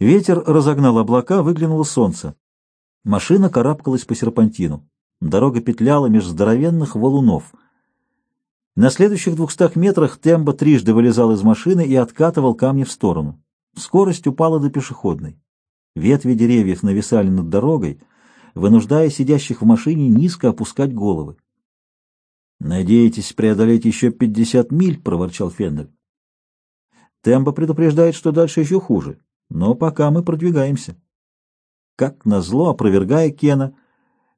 Ветер разогнал облака, выглянуло солнце. Машина карабкалась по серпантину. Дорога петляла меж здоровенных валунов. На следующих двухстах метрах Тембо трижды вылезал из машины и откатывал камни в сторону. Скорость упала до пешеходной. Ветви деревьев нависали над дорогой, вынуждая сидящих в машине низко опускать головы. «Надеетесь преодолеть еще пятьдесят миль?» — проворчал Феннель. Тембо предупреждает, что дальше еще хуже, но пока мы продвигаемся. Как назло, опровергая Кена,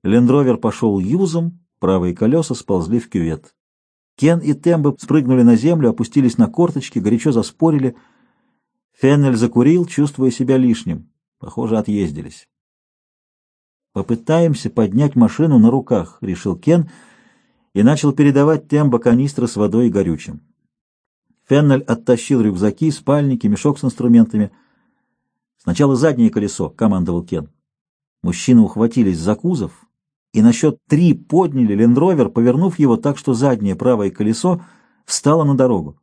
лендровер пошел юзом, правые колеса сползли в кювет. Кен и Тембо спрыгнули на землю, опустились на корточки, горячо заспорили. Феннель закурил, чувствуя себя лишним. Похоже, отъездились. «Попытаемся поднять машину на руках», — решил Кен и начал передавать Тембо канистры с водой и горючим. Феннель оттащил рюкзаки, спальники, мешок с инструментами. «Сначала заднее колесо», — командовал Кен. Мужчины ухватились за кузов и на счет три подняли лендровер, повернув его так, что заднее правое колесо встало на дорогу.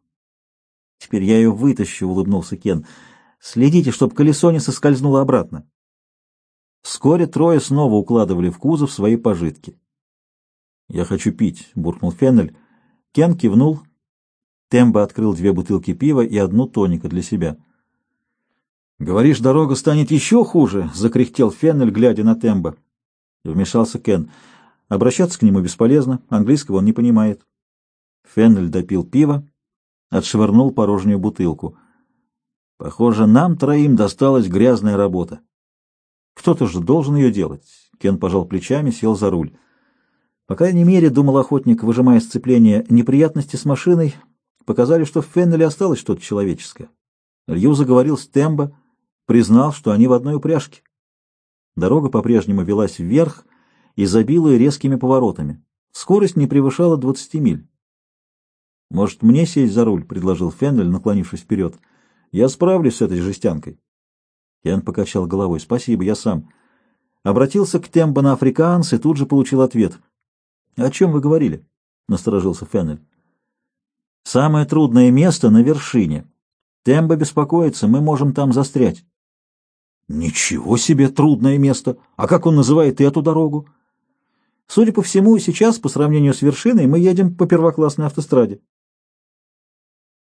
«Теперь я ее вытащу», — улыбнулся Кен. «Следите, чтобы колесо не соскользнуло обратно». Вскоре трое снова укладывали в кузов свои пожитки. «Я хочу пить», — буркнул Феннель. Кен кивнул, Тембо открыл две бутылки пива и одну тоника для себя. «Говоришь, дорога станет еще хуже?» — закряхтел Феннель, глядя на Тембо. Вмешался Кен. Обращаться к нему бесполезно, английского он не понимает. Феннель допил пиво, отшвырнул порожнюю бутылку. Похоже, нам троим досталась грязная работа. Кто-то же должен ее делать. Кен пожал плечами, сел за руль. По крайней мере, думал охотник, выжимая сцепление, неприятности с машиной показали, что в Феннеле осталось что-то человеческое. Лью заговорил с Тембо, признал, что они в одной упряжке. Дорога по-прежнему велась вверх, изобилуя резкими поворотами. Скорость не превышала 20 миль. «Может, мне сесть за руль?» — предложил Феннель, наклонившись вперед. «Я справлюсь с этой жестянкой». Кен покачал головой. «Спасибо, я сам». Обратился к Тембо на африканс и тут же получил ответ. «О чем вы говорили?» — насторожился Феннель. Самое трудное место на вершине. Тембо беспокоится, мы можем там застрять. Ничего себе трудное место! А как он называет эту дорогу? Судя по всему, сейчас, по сравнению с вершиной, мы едем по первоклассной автостраде.